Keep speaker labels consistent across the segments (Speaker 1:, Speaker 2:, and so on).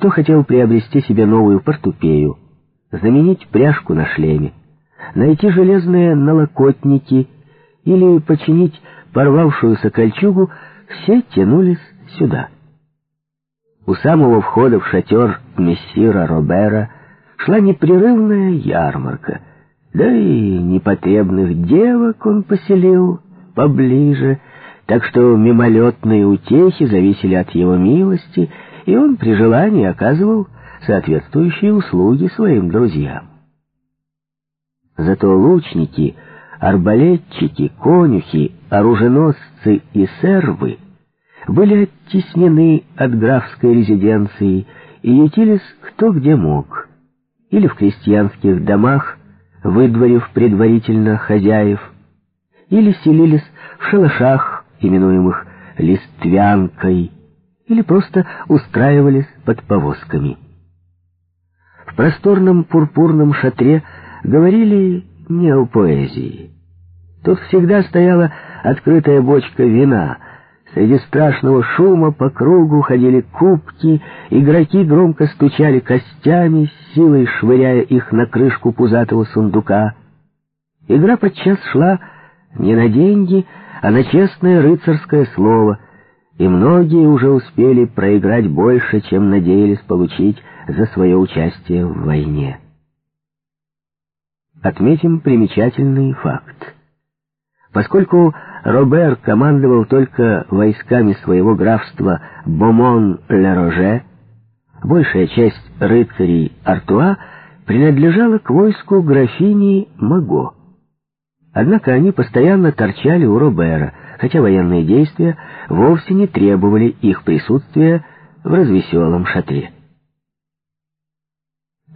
Speaker 1: кто хотел приобрести себе новую портупею, заменить пряжку на шлеме, найти железные налокотники или починить порвавшуюся кольчугу, все тянулись сюда. У самого входа в шатер мессира Робера шла непрерывная ярмарка, да и непотребных девок он поселил поближе, так что мимолетные утехи зависели от его милости, и он при желании оказывал соответствующие услуги своим друзьям. Зато лучники, арбалетчики, конюхи, оруженосцы и сервы были оттеснены от графской резиденции и ютились кто где мог, или в крестьянских домах, выдворив предварительно хозяев, или селились в шалашах, именуемых листвянкой, или просто устраивались под повозками. В просторном пурпурном шатре говорили не о поэзии. Тут всегда стояла открытая бочка вина. Среди страшного шума по кругу ходили кубки, игроки громко стучали костями, силой швыряя их на крышку пузатого сундука. Игра подчас шла не на деньги, а на честное рыцарское слово, и многие уже успели проиграть больше, чем надеялись получить за свое участие в войне. Отметим примечательный факт. Поскольку Робер командовал только войсками своего графства Бомон-Ле-Роже, большая часть рыцарей Артуа принадлежала к войску графини Маго. Однако они постоянно торчали у Робера, хотя военные действия вовсе не требовали их присутствия в развеселом шатре.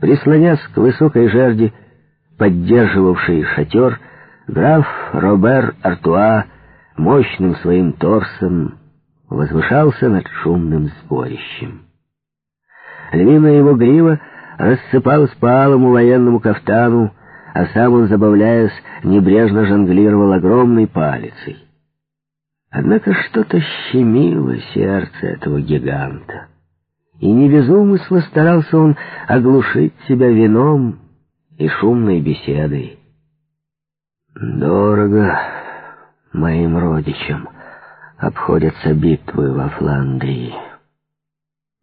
Speaker 1: Прислонясь к высокой жерди, поддерживавшей шатер, граф Робер Артуа мощным своим торсом возвышался над шумным сборищем. Львиная его грива рассыпалась по алому военному кафтану, а сам он, забавляясь, небрежно жонглировал огромной палицей. Однако что-то щемило сердце этого гиганта, и не без умысла старался он оглушить себя вином и шумной беседой. Дорого моим родичам обходятся битвы во Фландрии.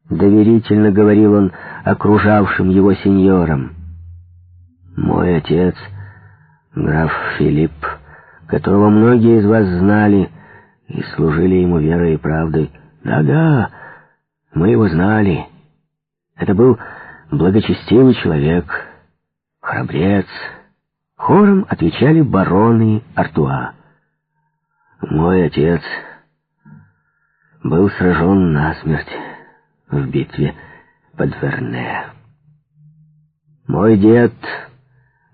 Speaker 1: Доверительно говорил он окружавшим его сеньорам. Мой отец, граф Филипп, которого многие из вас знали и служили ему верой и правдой. Да-да, мы его знали. Это был благочестивый человек, храбрец. Хором отвечали бароны Артуа. Мой отец был сражен насмерть в битве под Верне. Мой дед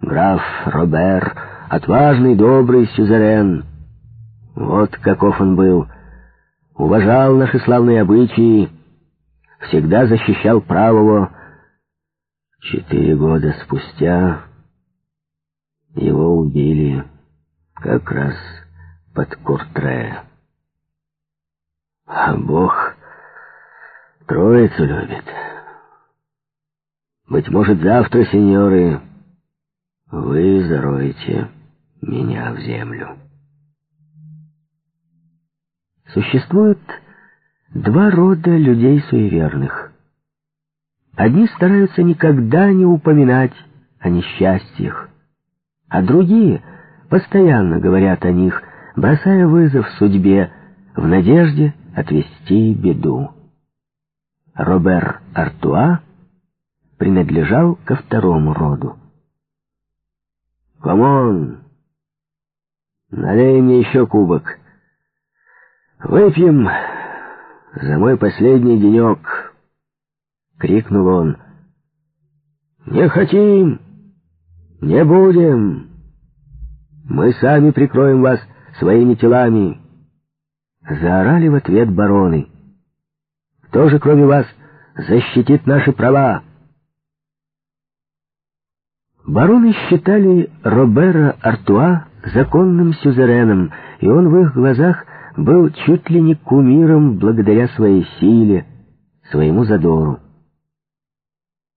Speaker 1: граф Робер, отважный, добрый сюзерен. Вот каков он был. Уважал наши славные обычаи, всегда защищал правого. Четыре года спустя его убили как раз под Куртре. А Бог троицу любит. Быть может, завтра, сеньоры, вы зароете меня в землю. Существует два рода людей суеверных. Одни стараются никогда не упоминать о несчастьях, а другие постоянно говорят о них, бросая вызов судьбе в надежде отвести беду. Робер Артуа принадлежал ко второму роду. «Камон! Налей мне еще кубок. Выпьем за мой последний денек!» — крикнул он. «Не хотим! Не будем! Мы сами прикроем вас своими телами!» Заорали в ответ бароны. «Кто же, кроме вас, защитит наши права?» Бароны считали Робера Артуа законным сюзереном, и он в их глазах был чуть ли не кумиром благодаря своей силе, своему задору.